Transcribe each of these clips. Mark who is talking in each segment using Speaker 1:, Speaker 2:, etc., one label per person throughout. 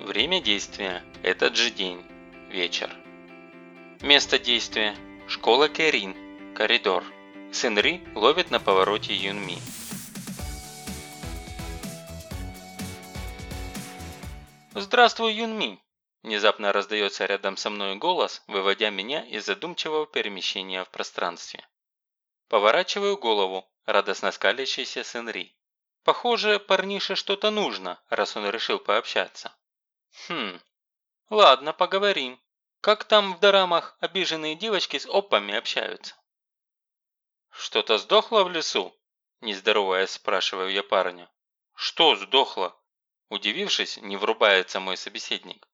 Speaker 1: Время действия – этот же день, вечер. Место действия – школа Кэрин, коридор. Сенри ловит на повороте Юнми. «Здравствуй, Юнми!» Внезапно раздается рядом со мной голос, выводя меня из задумчивого перемещения в пространстве. Поворачиваю голову, радостно скалящийся Сенри. Похоже, парнише что-то нужно, раз он решил пообщаться. Хм, ладно, поговорим. Как там в дорамах обиженные девочки с опами общаются? Что-то сдохло в лесу? Не здороваясь, спрашиваю я парня. Что сдохло? Удивившись, не врубается мой собеседник.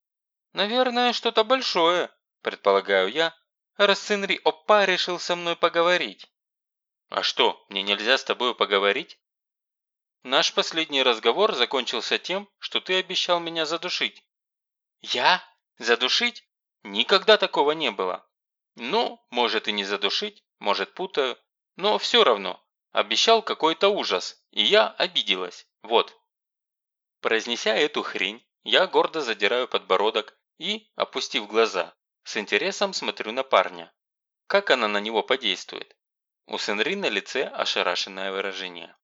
Speaker 1: Наверное, что-то большое, предполагаю я, раз Сенри Опа решил со мной поговорить. А что, мне нельзя с тобой поговорить? Наш последний разговор закончился тем, что ты обещал меня задушить. Я? Задушить? Никогда такого не было. Ну, может и не задушить, может путаю, но все равно. Обещал какой-то ужас, и я обиделась. Вот. Произнеся эту хрень, я гордо задираю подбородок и, опустив глаза, с интересом смотрю на парня. Как она на него подействует? У Сенри на лице ошарашенное выражение.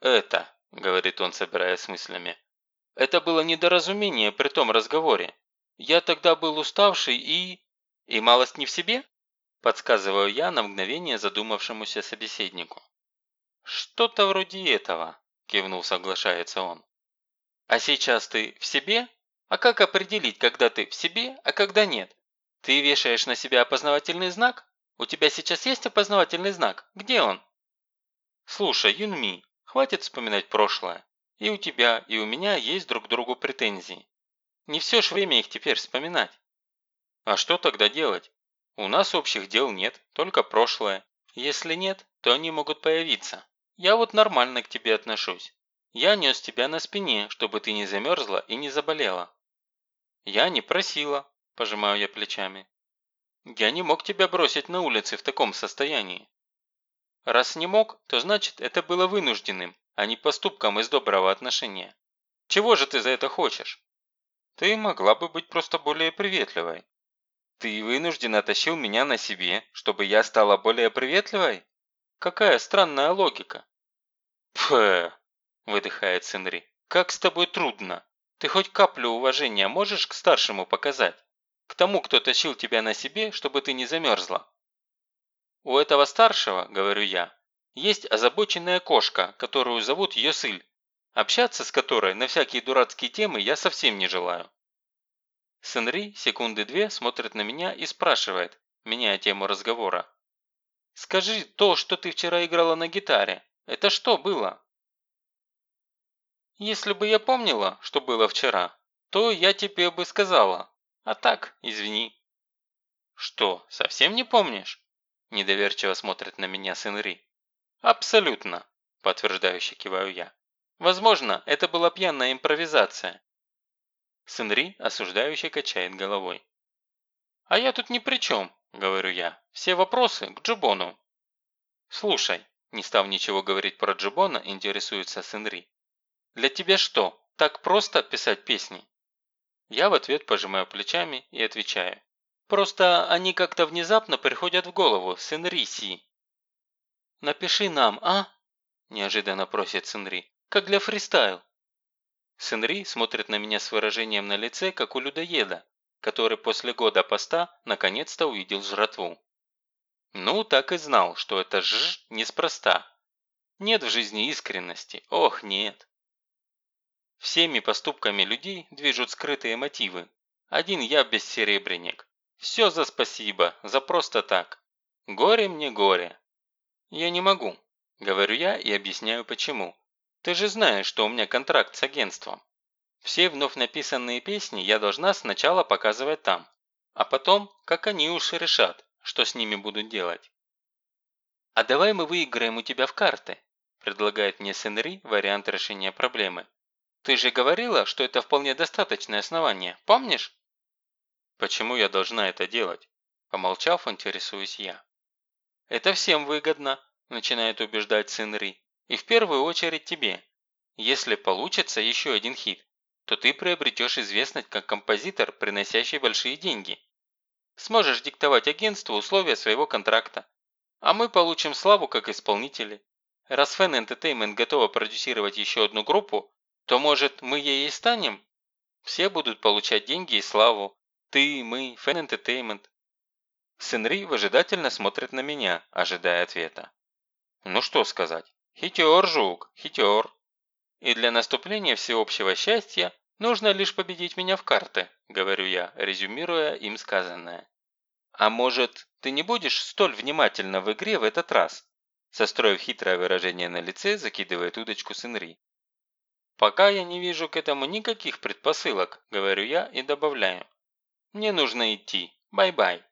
Speaker 1: «Это», – говорит он, собираясь с мыслями, – «это было недоразумение при том разговоре. Я тогда был уставший и... и малость не в себе?» Подсказываю я на мгновение задумавшемуся собеседнику. «Что-то вроде этого», – кивнул, соглашается он. «А сейчас ты в себе? А как определить, когда ты в себе, а когда нет? Ты вешаешь на себя опознавательный знак? У тебя сейчас есть опознавательный знак? Где он?» «Слушай, Юнми, хватит вспоминать прошлое. И у тебя, и у меня есть друг к другу претензии. Не все ж время их теперь вспоминать. А что тогда делать? У нас общих дел нет, только прошлое. Если нет, то они могут появиться. Я вот нормально к тебе отношусь. Я нес тебя на спине, чтобы ты не замерзла и не заболела. Я не просила, пожимаю я плечами. Я не мог тебя бросить на улице в таком состоянии. Раз не мог, то значит это было вынужденным, а не поступком из доброго отношения. Чего же ты за это хочешь? Ты могла бы быть просто более приветливой. Ты вынужденно тащил меня на себе, чтобы я стала более приветливой? Какая странная логика. Пф, выдыхает Сенри. Как с тобой трудно. Ты хоть каплю уважения можешь к старшему показать? К тому, кто тащил тебя на себе, чтобы ты не замерзла. У этого старшего, говорю я, есть озабоченная кошка, которую зовут Йосыль, общаться с которой на всякие дурацкие темы я совсем не желаю. Сенри секунды две смотрит на меня и спрашивает, меняя тему разговора. «Скажи, то, что ты вчера играла на гитаре, это что было?» «Если бы я помнила, что было вчера, то я тебе бы сказала, а так, извини». «Что, совсем не помнишь?» Недоверчиво смотрит на меня сын Ри. «Абсолютно», – подтверждающе киваю я. «Возможно, это была пьяная импровизация». Сын Ри осуждающе качает головой. «А я тут ни при чем», – говорю я. «Все вопросы к Джубону». «Слушай», – не став ничего говорить про Джубона, интересуется сын Ри. «Для тебя что, так просто писать песни?» Я в ответ пожимаю плечами и отвечаю. Просто они как-то внезапно приходят в голову, Сенри Си. «Напиши нам, а?» – неожиданно просит Сенри. «Как для фристайл». Сенри смотрит на меня с выражением на лице, как у людоеда, который после года поста наконец-то увидел жратву. Ну, так и знал, что это «ж» неспроста. Нет в жизни искренности, ох, нет. Всеми поступками людей движут скрытые мотивы. Один я бессеребренник. Все за спасибо, за просто так. Горе мне горе. Я не могу, говорю я и объясняю почему. Ты же знаешь, что у меня контракт с агентством. Все вновь написанные песни я должна сначала показывать там, а потом, как они уж решат, что с ними будут делать. «А давай мы выиграем у тебя в карты», предлагает мне Сенри вариант решения проблемы. Ты же говорила, что это вполне достаточное основание, помнишь? Почему я должна это делать? Помолчав, интересуюсь я. Это всем выгодно, начинает убеждать сын Ри. И в первую очередь тебе. Если получится еще один хит, то ты приобретешь известность как композитор, приносящий большие деньги. Сможешь диктовать агентству условия своего контракта. А мы получим славу как исполнители. Раз Fan Entertainment готова продюсировать еще одну группу, то, может, мы ей и станем? Все будут получать деньги и славу. Ты, мы, Fan Entertainment. Сенри выжидательно смотрит на меня, ожидая ответа. Ну что сказать? Хитер, жук, хитер. И для наступления всеобщего счастья нужно лишь победить меня в карты, говорю я, резюмируя им сказанное. А может, ты не будешь столь внимательно в игре в этот раз? Состроив хитрое выражение на лице, закидывает удочку Сенри. «Пока я не вижу к этому никаких предпосылок», – говорю я и добавляю. «Мне нужно идти. Бай-бай».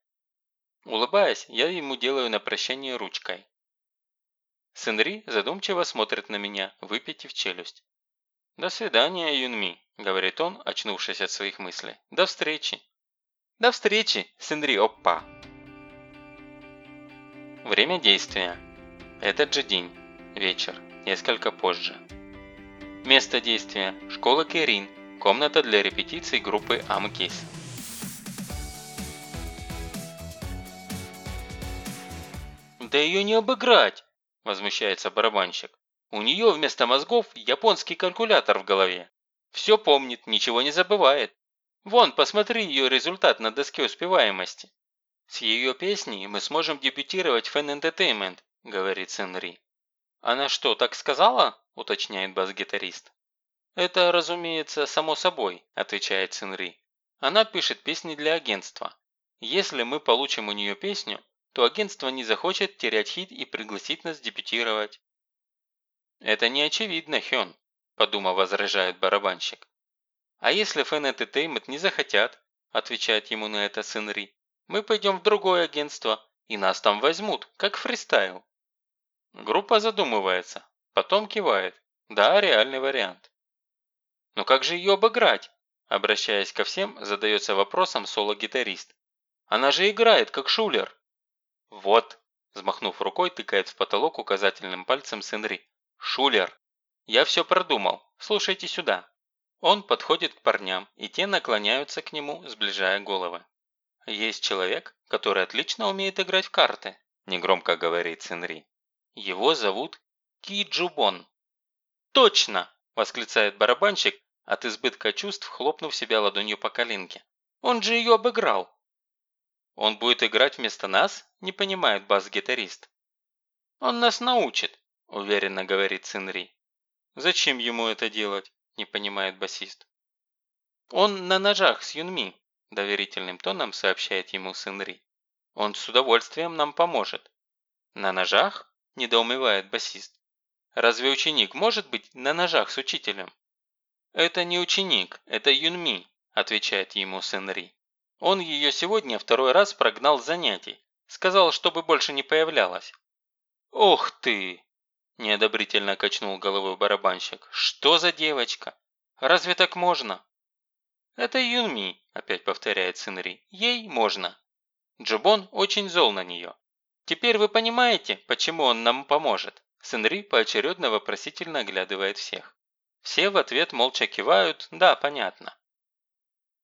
Speaker 1: Улыбаясь, я ему делаю на прощание ручкой. Сенри задумчиво смотрит на меня, выпитив челюсть. «До свидания, Юнми», – говорит он, очнувшись от своих мыслей. «До встречи». «До встречи, Сенри Оппа». Время действия. Этот же день. Вечер. Несколько позже. Место действия – школа Керин, комната для репетиций группы Амкис. «Да ее не обыграть!» – возмущается барабанщик. «У нее вместо мозгов японский калькулятор в голове. Все помнит, ничего не забывает. Вон, посмотри ее результат на доске успеваемости. С ее песней мы сможем дебютировать в Fan Entertainment», – говорит Сенри. «Она что, так сказала?» – уточняет бас-гитарист. «Это, разумеется, само собой», – отвечает Синри. «Она пишет песни для агентства. Если мы получим у нее песню, то агентство не захочет терять хит и пригласить нас дебютировать». «Это не очевидно, Хён», – подумав, возражает барабанщик. «А если Fan Entertainment не захотят?» – отвечает ему на это Синри. «Мы пойдем в другое агентство, и нас там возьмут, как фристайл». Группа задумывается, потом кивает. Да, реальный вариант. Но как же ее обыграть? Обращаясь ко всем, задается вопросом соло-гитарист. Она же играет, как шулер. Вот, взмахнув рукой, тыкает в потолок указательным пальцем Сенри. Шулер. Я все продумал. Слушайте сюда. Он подходит к парням, и те наклоняются к нему, сближая головы. «Есть человек, который отлично умеет играть в карты», – негромко говорит Сенри. Его зовут Ки Джубон. «Точно!» – восклицает барабанщик, от избытка чувств хлопнув себя ладонью по коленке. «Он же ее обыграл!» «Он будет играть вместо нас?» – не понимает бас-гитарист. «Он нас научит», – уверенно говорит Цинри. «Зачем ему это делать?» – не понимает басист. «Он на ножах с Юнми», – доверительным тоном сообщает ему Цинри. «Он с удовольствием нам поможет». «На ножах?» – недоумевает басист. «Разве ученик может быть на ножах с учителем?» «Это не ученик, это Юнми», – отвечает ему Сенри. «Он ее сегодня второй раз прогнал с занятий. Сказал, чтобы больше не появлялась». «Ох ты!» – неодобрительно качнул головой барабанщик. «Что за девочка? Разве так можно?» «Это Юнми», – опять повторяет Сенри. «Ей можно». Джубон очень зол на нее. Теперь вы понимаете, почему он нам поможет?» Сенри поочередно вопросительно оглядывает всех. Все в ответ молча кивают «да, понятно».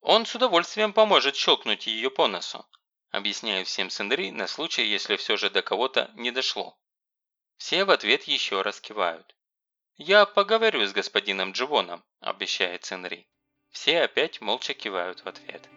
Speaker 1: «Он с удовольствием поможет щелкнуть ее по носу», объясняет всем Сенри на случай, если все же до кого-то не дошло. Все в ответ еще раз кивают. «Я поговорю с господином Дживоном», обещает Сенри. Все опять молча кивают в ответ.